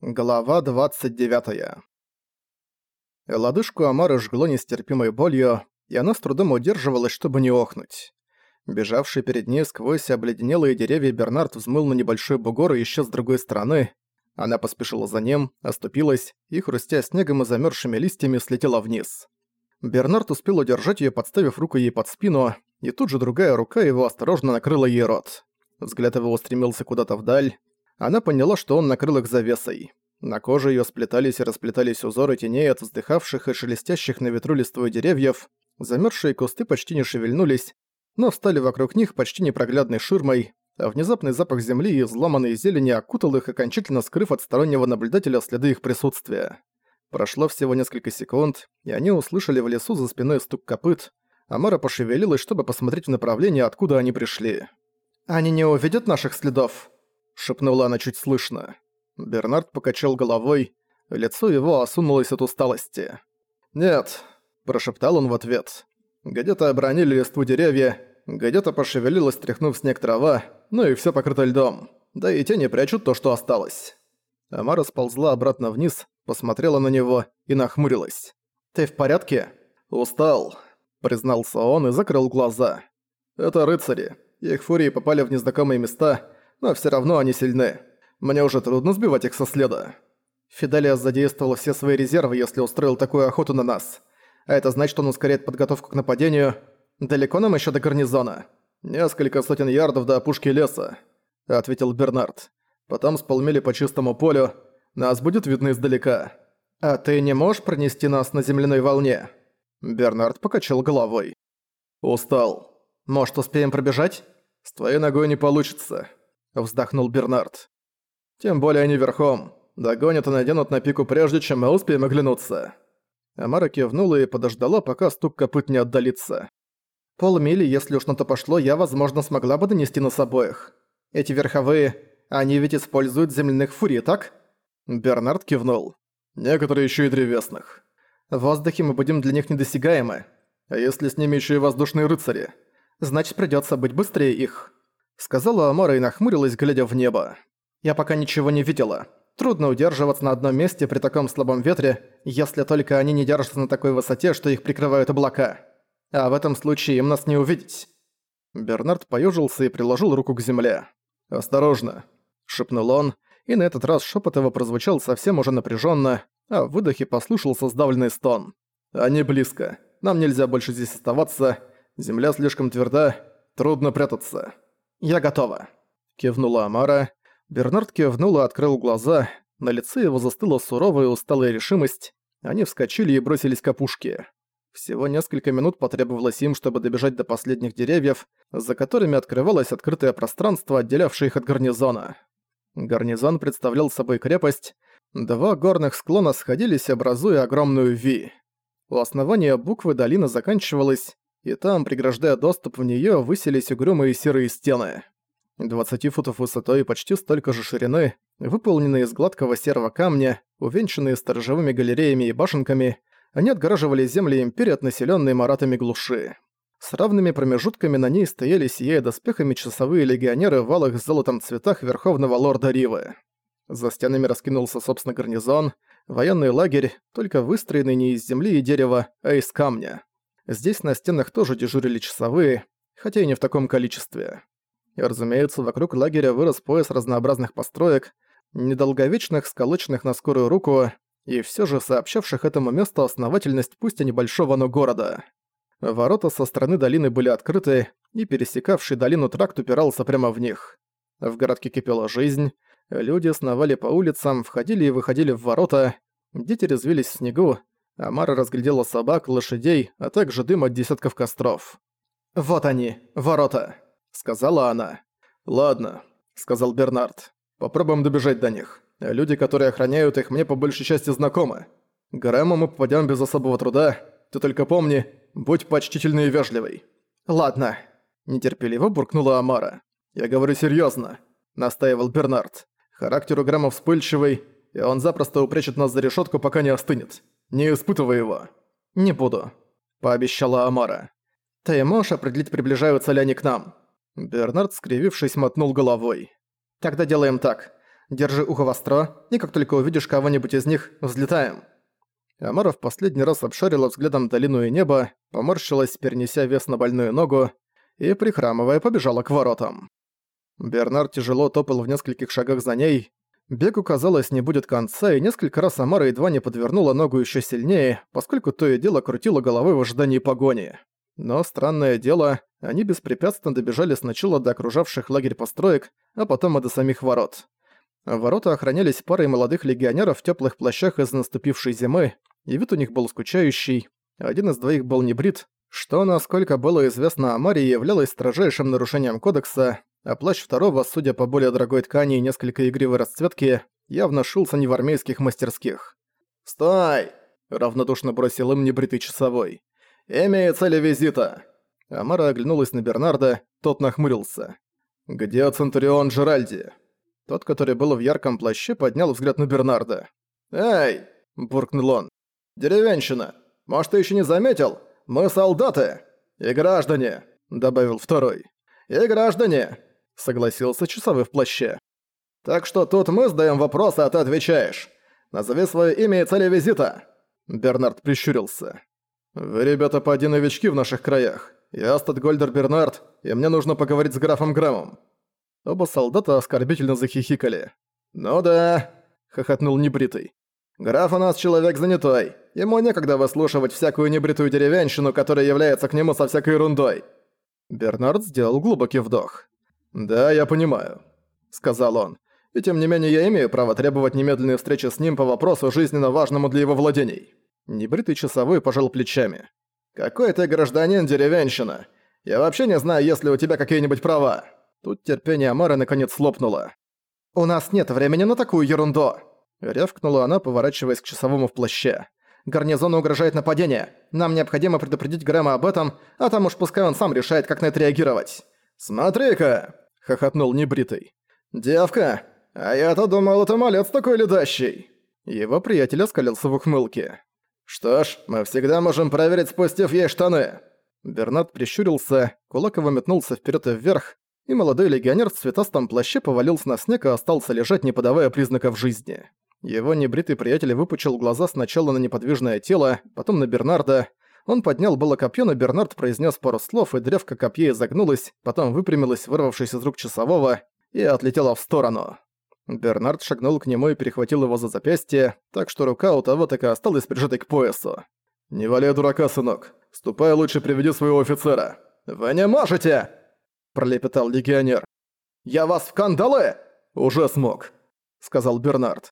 Глава 29. Лодыжку Амары жгло нестерпимой болью, и она с трудом удерживалась, чтобы не охнуть. Бежавший перед ней сквозь обледенелые деревья Бернард взмыл на небольшой бугор и исчез с другой стороны. Она поспешила за ним, оступилась и, хрустя снегом и замерзшими листьями, слетела вниз. Бернард успел удержать ее, подставив руку ей под спину, и тут же другая рука его осторожно накрыла ей рот. Взгляд его устремился куда-то вдаль, она поняла, что он накрыл их завесой. На коже её сплетались и расплетались узоры теней от вздыхавших и шелестящих на ветру листвой деревьев, замерзшие кусты почти не шевельнулись, но встали вокруг них почти непроглядной ширмой, а внезапный запах земли и взломанной зелени окутал их, окончательно скрыв от стороннего наблюдателя следы их присутствия. Прошло всего несколько секунд, и они услышали в лесу за спиной стук копыт, а Мара пошевелилась, чтобы посмотреть в направлении, откуда они пришли. «Они не увидят наших следов?» Шепнула она чуть слышно. Бернард покачал головой, лицо его осунулось от усталости. «Нет», – прошептал он в ответ. Где-то обронили листву деревья, где-то пошевелилась, тряхнув снег трава, ну и всё покрыто льдом. Да и тени прячут то, что осталось. Амара сползла обратно вниз, посмотрела на него и нахмурилась. «Ты в порядке?» «Устал», — признался он и закрыл глаза. «Это рыцари. Их фурии попали в незнакомые места, но все равно они сильны. Мне уже трудно сбивать их со следа. Фиделиас задействовал все свои резервы, если устроил такую охоту на нас. А это значит, что он ускоряет подготовку к нападению. Далеко нам еще до гарнизона? Несколько сотен ярдов до опушки леса, ответил Бернард. Потом с полмили по чистому полю. Нас будет видно издалека. А ты не можешь пронести нас на земляной волне? Бернард покачал головой. Устал. Может, успеем пробежать? С твоей ногой не получится вздохнул Бернард. «Тем более они верхом. Догонят и наденут на пику прежде, чем мы успеем оглянуться». Амара кивнула и подождала, пока стук копыт не отдалится. «Полмили, если уж на то пошло, я, возможно, смогла бы донести нас обоих. Эти верховые, они ведь используют земляных фурий, так?» Бернард кивнул. «Некоторые еще и древесных. В воздухе мы будем для них недосягаемы. А если с ними еще и воздушные рыцари? Значит, придется быть быстрее их» сказала Амара и нахмурилась, глядя в небо. «Я пока ничего не видела. Трудно удерживаться на одном месте при таком слабом ветре, если только они не держатся на такой высоте, что их прикрывают облака. А в этом случае им нас не увидеть». Бернард поёжился и приложил руку к земле. «Осторожно», — шепнул он, и на этот раз шепот его прозвучал совсем уже напряженно, а в выдохе послушался сдавленный стон. «Они близко. Нам нельзя больше здесь оставаться. Земля слишком тверда. Трудно прятаться». «Я готова», — кивнула Амара. Бернард кивнул и открыл глаза. На лице его застыла суровая усталая решимость. Они вскочили и бросились к опушке. Всего несколько минут потребовалось им, чтобы добежать до последних деревьев, за которыми открывалось открытое пространство, отделявшее их от гарнизона. Гарнизон представлял собой крепость. Два горных склона сходились, образуя огромную Ви. У основания буквы долина заканчивалась, и там, преграждая доступ в неё, высились угрюмые серые стены. 20 футов высотой и почти столько же ширины, выполненные из гладкого серого камня, увенчанные сторожевыми галереями и башенками, они отгораживали земли Империи от населённой маратами глуши. С равными промежутками на ней стояли сияя доспехами часовые легионеры в алых с золотом цветах Верховного Лорда Ривы. За стенами раскинулся, собственно, гарнизон, военный лагерь, только выстроенный не из земли и дерева, а из камня. Здесь на стенах тоже дежурили часовые, хотя и не в таком количестве. И, разумеется, вокруг лагеря вырос пояс разнообразных построек, недолговечных, сколоченных на скорую руку, и все же сообщавших этому месту основательность пусть и небольшого, но города. Ворота со стороны долины были открыты, и пересекавший долину тракт упирался прямо в них. В городке кипела жизнь, люди сновали по улицам, входили и выходили в ворота, дети резвились в снегу, Амара разглядела собак, лошадей, а также дым от десятков костров. «Вот они, ворота», — сказала она. «Ладно», — сказал Бернард. «Попробуем добежать до них. Люди, которые охраняют их, мне по большей части знакомы. К Грэму мы попадём без особого труда. Ты только помни, будь почтительный и вежливый». «Ладно», — нетерпеливо буркнула Амара. «Я говорю серьёзно», — настаивал Бернард. «Характер у Грэма вспыльчивый, и он запросто упрячет нас за решётку, пока не остынет. Не испытывай его». «Не буду», — пообещала Амара. «Ты можешь определить, приближаются ли они к нам?» Бернард, скривившись, мотнул головой. «Тогда делаем так. Держи ухо востро, и как только увидишь кого-нибудь из них, взлетаем». Амара в последний раз обшарила взглядом долину и небо, поморщилась, перенеся вес на больную ногу, и, прихрамывая, побежала к воротам. Бернард тяжело топал в нескольких шагах за ней. Бегу, казалось, не будет конца, и несколько раз Амара едва не подвернула ногу еще сильнее, поскольку то и дело крутило головой в ожидании погони. Но, странное дело, они беспрепятственно добежали сначала до окружавших лагерь построек, а потом и до самих ворот. Ворота охранялись парой молодых легионеров в теплых плащах из наступившей зимы, и вид у них был скучающий. Один из двоих был не брит, что, насколько было известно Амаре, являлось строжайшим нарушением кодекса, а плащ второго, судя по более дорогой ткани и несколько игривой расцветки, явно шился не в армейских мастерских. «Стой!» — равнодушно бросил им небритый часовой. «Имея цели визита!» Амара оглянулась на Бернарда, тот нахмурился. «Где Центурион Джеральди?» Тот, который был в ярком плаще, поднял взгляд на Бернарда. «Эй!» – буркнул он. «Деревенщина! Может, ты еще не заметил? Мы солдаты! И граждане!» – добавил второй. «И граждане!» – согласился часовой в плаще. «Так что тут мы задаем вопросы, а ты отвечаешь. Назови свое имя и цели визита!» Бернард прищурился. «Вы, ребята, поди новички в наших краях. Я Статгольдер Бернард, и мне нужно поговорить с графом Грэмом». Оба солдата оскорбительно захихикали. «Ну да», — хохотнул небритый. «Граф у нас человек занятой. Ему некогда выслушивать всякую небритую деревенщину, которая является к нему со всякой ерундой». Бернард сделал глубокий вдох. «Да, я понимаю», — сказал он. «И тем не менее я имею право требовать немедленной встречи с ним по вопросу, жизненно важному для его владений». Небритый часовой пожал плечами. «Какой ты гражданин деревенщина? Я вообще не знаю, есть ли у тебя какие-нибудь права». Тут терпение Амары наконец лопнуло. «У нас нет времени на такую ерунду!» Рявкнула она, поворачиваясь к часовому в плаще. «Гарнизону угрожает нападение. Нам необходимо предупредить Грэма об этом, а там уж пускай он сам решает, как на это реагировать». «Смотри-ка!» — хохотнул небритый. «Девка! А я-то думал, это малец такой ледащий!» Его приятель оскалился в ухмылке. «Что ж, мы всегда можем проверить, спустив ей штаны!» Бернат прищурился, кулак его метнулся вперед и вверх, и молодой легионер в цветастом плаще повалился на снег и остался лежать, не подавая признаков жизни. Его небритый приятель выпучил глаза сначала на неподвижное тело, потом на Бернарда. Он поднял было копье, но Бернард произнес пару слов, и древко копье изогнулось, потом выпрямилась, вырвавшись из рук часового, и отлетела в сторону. Бернард шагнул к нему и перехватил его за запястье, так что рука у того так и осталась прижатой к поясу. «Не валяй дурака, сынок. Ступай лучше приведи своего офицера». «Вы не можете!» пролепетал легионер. «Я вас в кандалы!» «Уже смог», — сказал Бернард.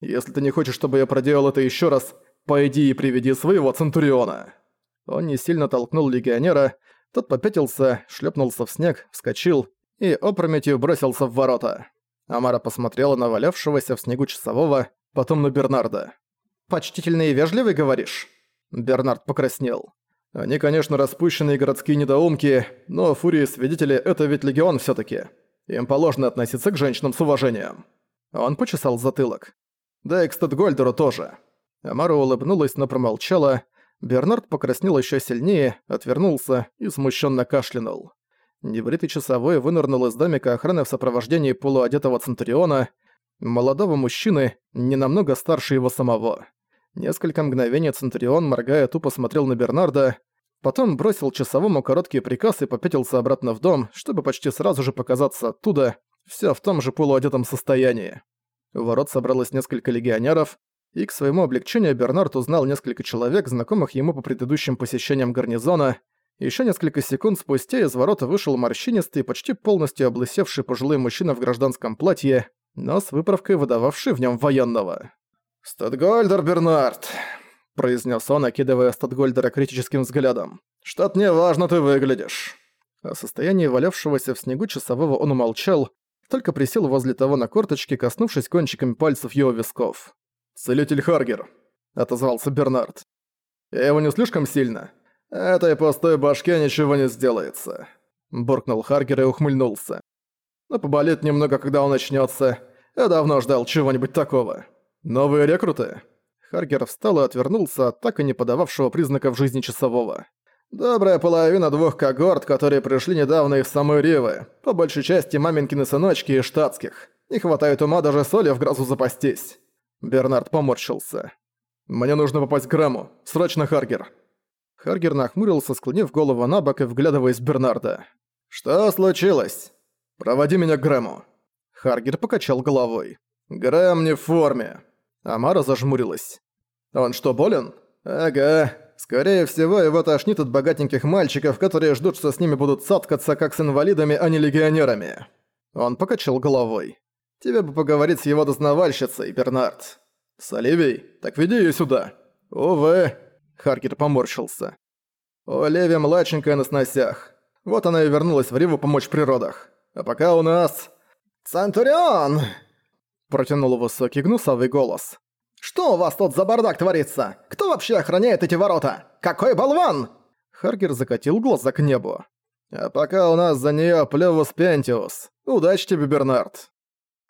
«Если ты не хочешь, чтобы я проделал это еще раз, пойди и приведи своего Центуриона». Он не сильно толкнул легионера, тот попятился, шлепнулся в снег, вскочил и опрометью бросился в ворота. Амара посмотрела на валявшегося в снегу часового, потом на Бернарда. «Почтительный и вежливый, говоришь?» Бернард покраснел. Они, конечно, распущенные городские недоумки, но фурии свидетели — это ведь легион все таки Им положено относиться к женщинам с уважением. Он почесал затылок. Да и к Стэдгольдеру тоже. Амара улыбнулась, но промолчала. Бернард покраснел еще сильнее, отвернулся и смущенно кашлянул. Небритый часовой вынырнул из домика охраны в сопровождении полуодетого Центуриона, молодого мужчины, не намного старше его самого. Несколько мгновений Центурион, моргая, тупо смотрел на Бернарда, потом бросил часовому короткий приказ и попятился обратно в дом, чтобы почти сразу же показаться оттуда, все в том же полуодетом состоянии. У ворот собралось несколько легионеров, и к своему облегчению Бернард узнал несколько человек, знакомых ему по предыдущим посещениям гарнизона. Еще несколько секунд спустя из ворота вышел морщинистый, почти полностью облысевший пожилой мужчина в гражданском платье, но с выправкой выдававший в нем военного. «Статгольдер Бернард», — произнес он, окидывая Статгольдера критическим взглядом. «Что-то неважно ты выглядишь». О состоянии валявшегося в снегу часового он умолчал, только присел возле того на корточке, коснувшись кончиками пальцев его висков. «Целитель Харгер», — отозвался Бернард. «Я его не слишком сильно. Этой пустой башке ничего не сделается», — буркнул Харгер и ухмыльнулся. «Но поболит немного, когда он начнется. Я давно ждал чего-нибудь такого». «Новые рекруты?» Харгер встал и отвернулся от так и не подававшего признаков жизни часового. «Добрая половина двух когорт, которые пришли недавно из самой Ривы, по большей части маменькины сыночки и штатских. Не хватает ума даже соли в грозу запастись. Бернард поморщился. «Мне нужно попасть к Грэму. Срочно, Харгер!» Харгер нахмурился, склонив голову на бок и вглядываясь в Бернарда. «Что случилось? Проводи меня к Грэму!» Харгер покачал головой. «Грэм не в форме!» Амара зажмурилась. «Он что, болен?» «Ага. Скорее всего, его тошнит от богатеньких мальчиков, которые ждут, что с ними будут саткаться как с инвалидами, а не легионерами». Он покачал головой. «Тебе бы поговорить с его дознавальщицей, Бернард». «С Оливией? Так веди её сюда». «Увы». Харкер поморщился. «У Леви младшенькая на сносях. Вот она и вернулась в Риву помочь в природах. А пока у нас...» «Центурион!» Протянул высокий гнусавый голос. «Что у вас тут за бардак творится? Кто вообще охраняет эти ворота? Какой болван?» Харгер закатил глаза к небу. «А пока у нас за неё Плевус Пентиус. Удачи тебе, Бернард!»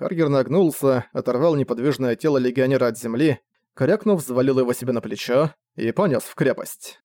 Харгер нагнулся, оторвал неподвижное тело легионера от земли, крякнув, завалил его себе на плечо и понес в крепость.